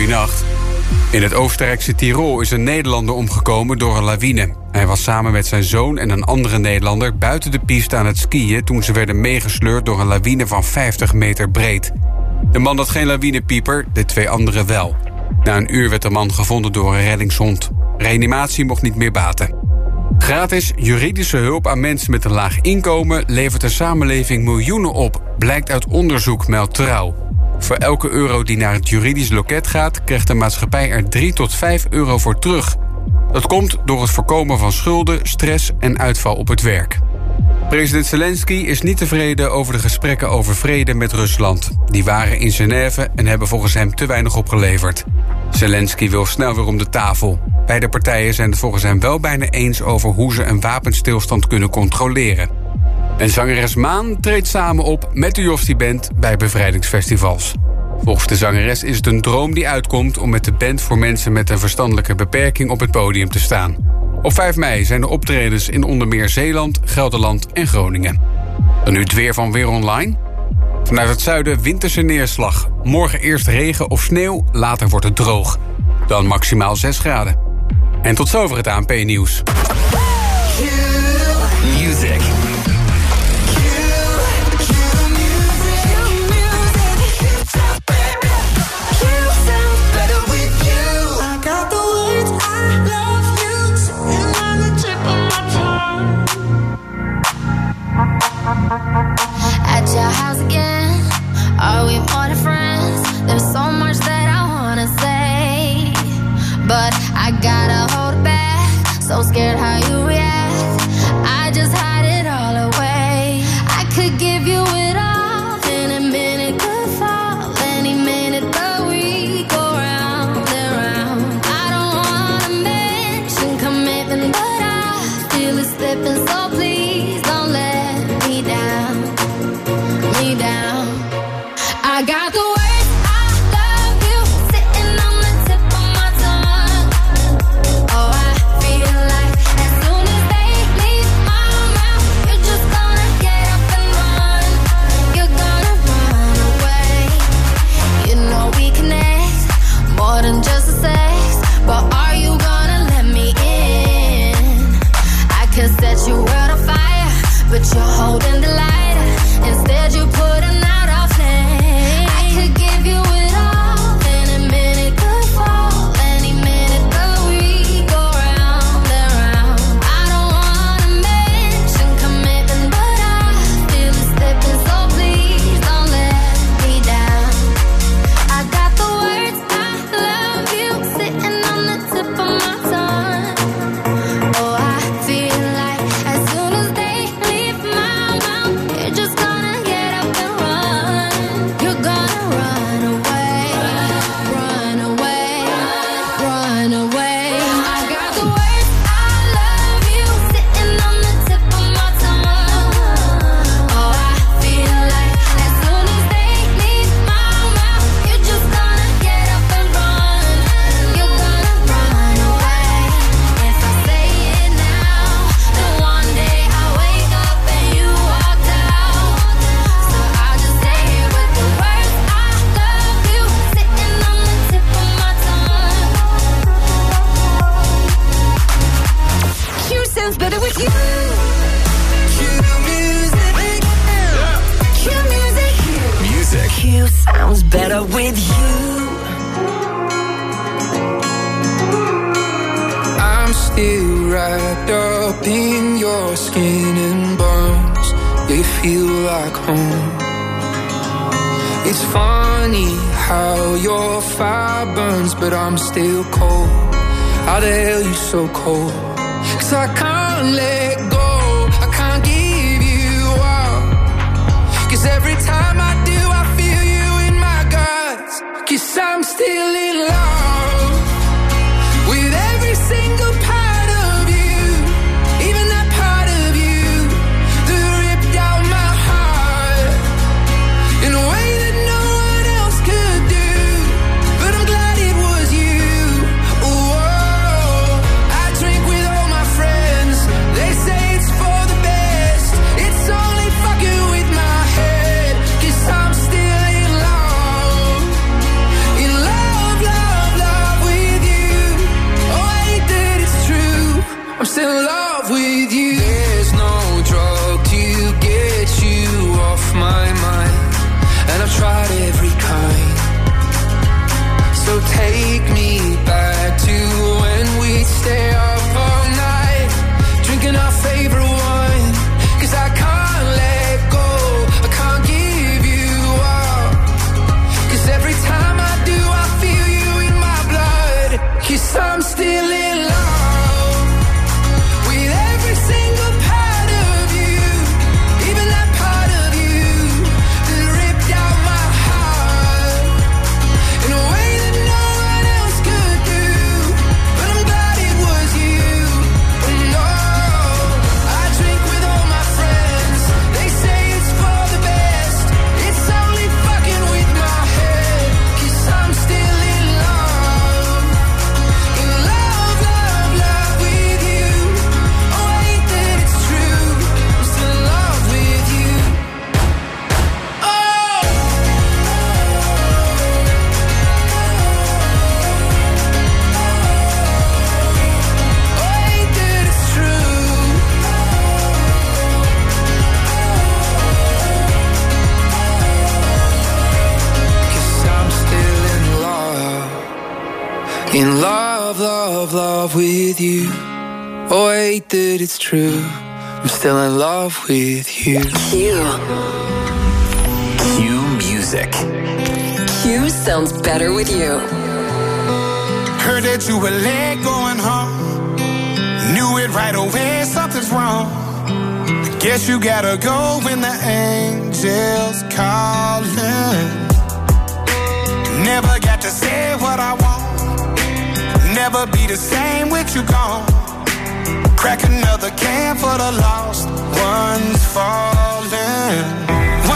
Goedenacht. In het Oostenrijkse Tirol is een Nederlander omgekomen door een lawine. Hij was samen met zijn zoon en een andere Nederlander buiten de piste aan het skiën toen ze werden meegesleurd door een lawine van 50 meter breed. De man had geen lawinepieper, de twee anderen wel. Na een uur werd de man gevonden door een reddingshond. Reanimatie mocht niet meer baten. Gratis juridische hulp aan mensen met een laag inkomen levert de samenleving miljoenen op, blijkt uit onderzoek, meldt Trouw. Voor elke euro die naar het juridisch loket gaat, krijgt de maatschappij er 3 tot 5 euro voor terug. Dat komt door het voorkomen van schulden, stress en uitval op het werk. President Zelensky is niet tevreden over de gesprekken over vrede met Rusland. Die waren in Genève en hebben volgens hem te weinig opgeleverd. Zelensky wil snel weer om de tafel. Beide partijen zijn het volgens hem wel bijna eens over hoe ze een wapenstilstand kunnen controleren. En zangeres Maan treedt samen op met de Jofti Band bij bevrijdingsfestivals. Volgens de zangeres is het een droom die uitkomt om met de band voor mensen met een verstandelijke beperking op het podium te staan. Op 5 mei zijn er optredens in onder meer Zeeland, Gelderland en Groningen. Dan nu het weer van Weer Online. Vanuit het zuiden winterse neerslag. Morgen eerst regen of sneeuw, later wordt het droog. Dan maximaal 6 graden. En tot zover het ANP-nieuws. Scared how funny how your fire burns, but I'm still cold. How the hell you so cold? Cause I can't let go. I can't give you up. Cause every time I do, I feel you in my guts. Cause I'm still in love still in love with you. Q. Q music. Q sounds better with you. Heard that you were late going home. Knew it right away, something's wrong. Guess you gotta go when the angels calling. Never got to say what I want. Never be the same with you gone. Crack another can for the lost ones falling.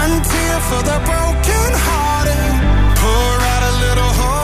One tear for the broken hearted. Pour out a little hope.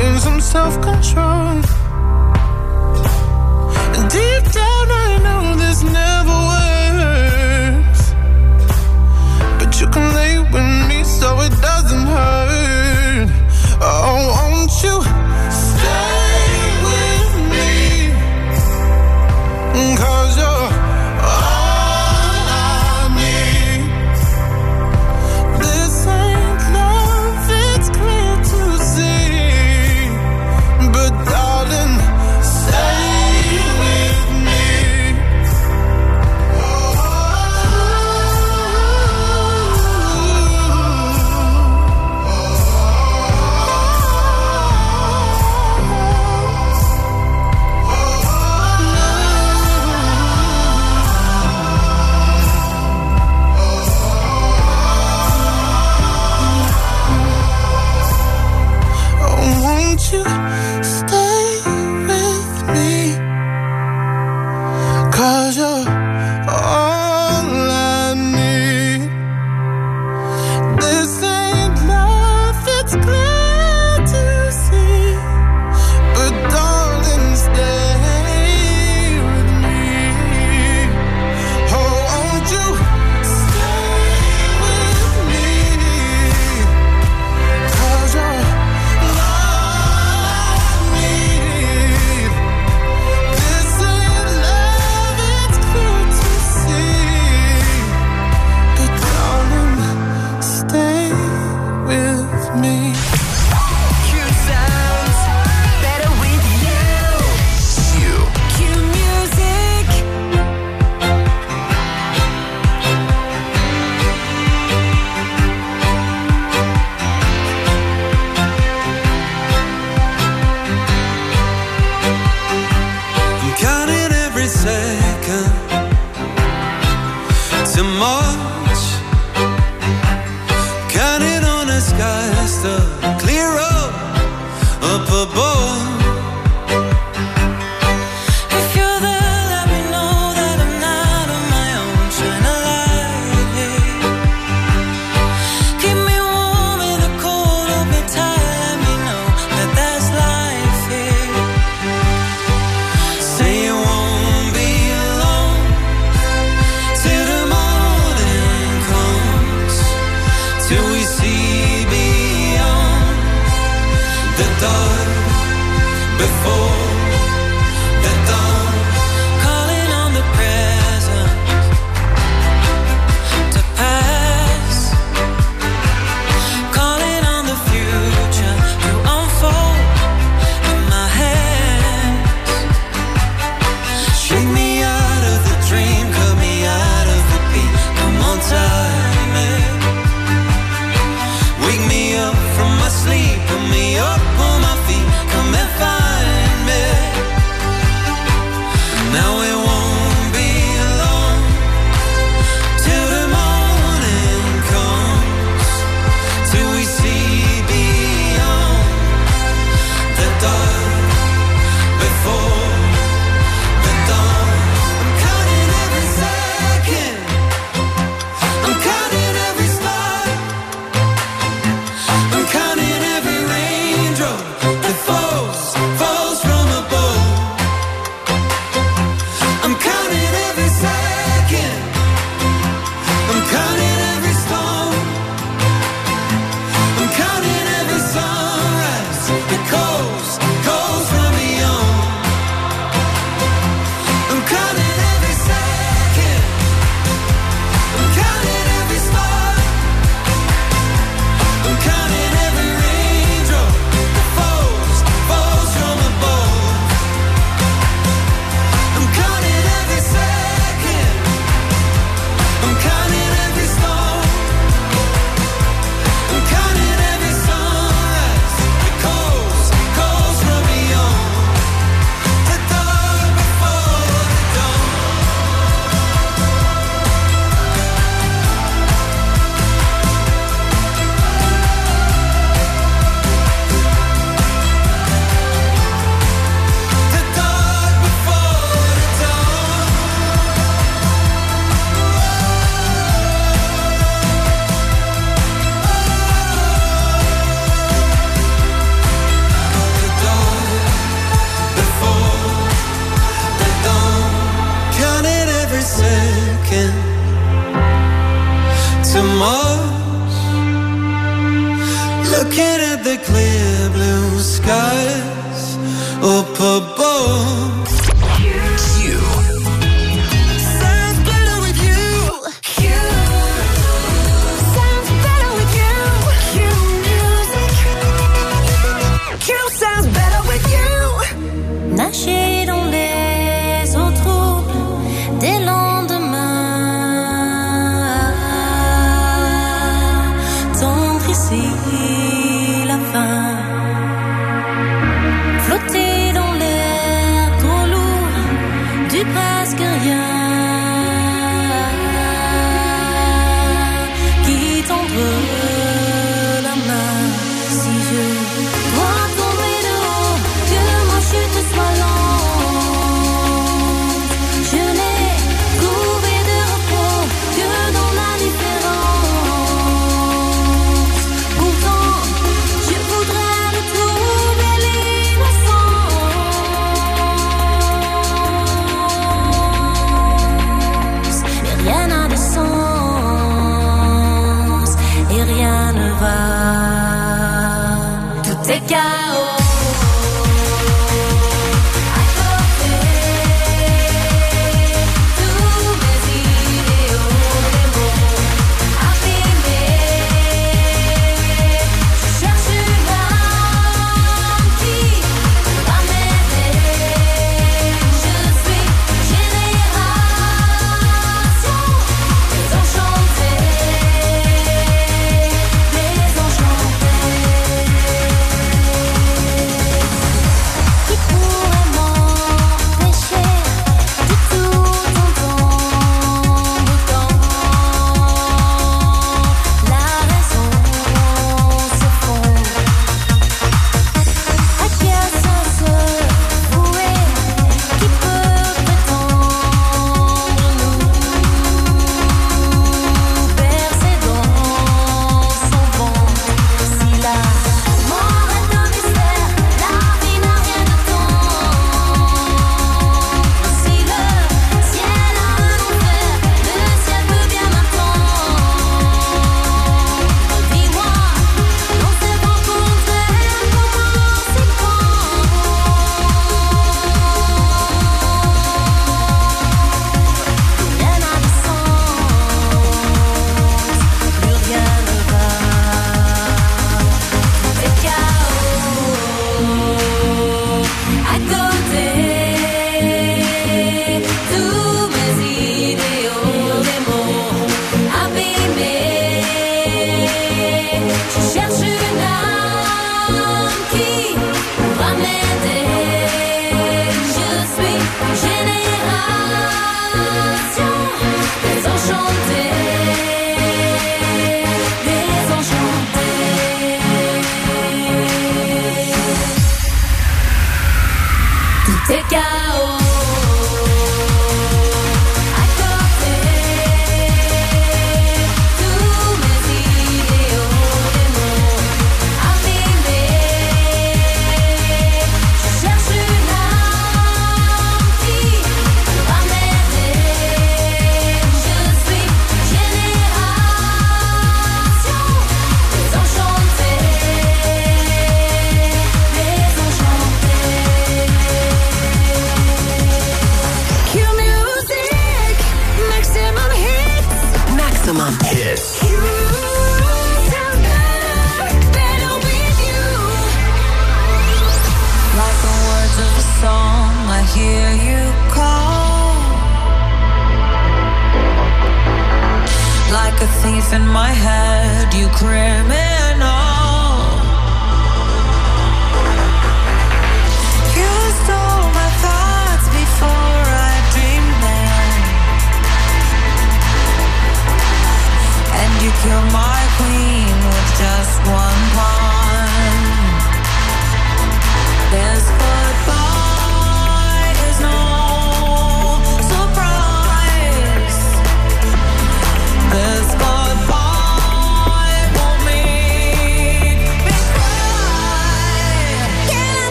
gain some self control. Deep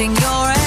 watching your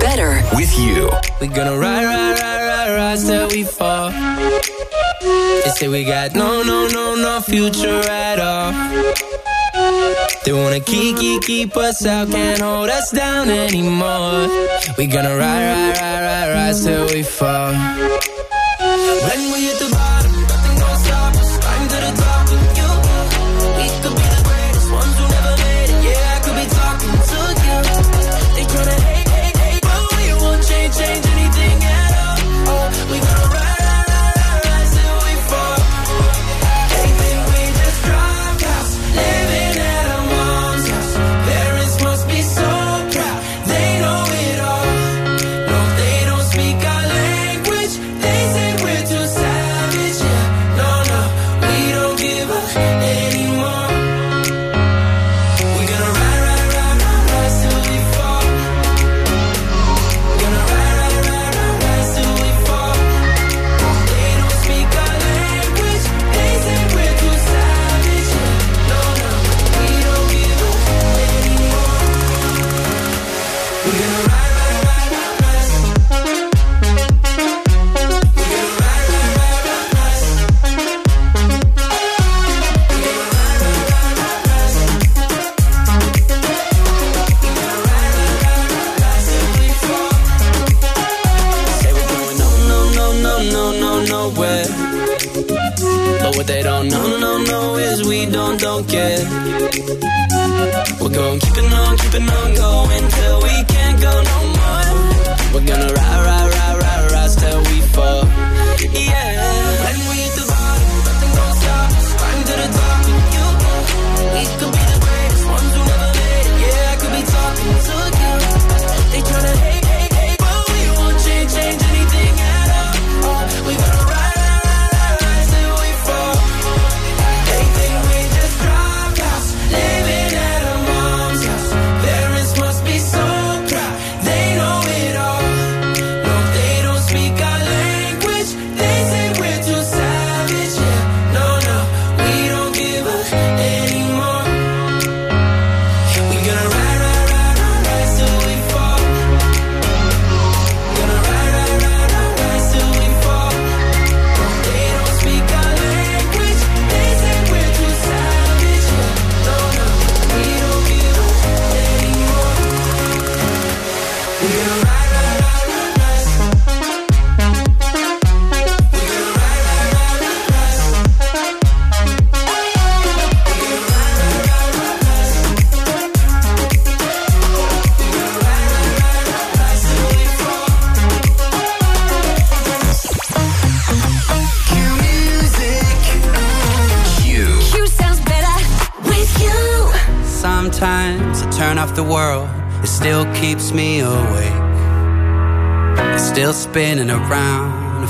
better with you. We're gonna ride, ride, ride, ride, ride till we fall. They say we got no, no, no, no future at all. They wanna keep, keep, keep us out, can't hold us down anymore. We're gonna ride, ride, ride, ride, ride till we fall.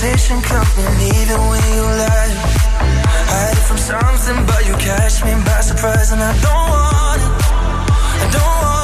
patient company even when you lie. Hide from something, but you catch me by surprise, and I don't want it. I don't want.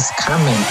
Is coming.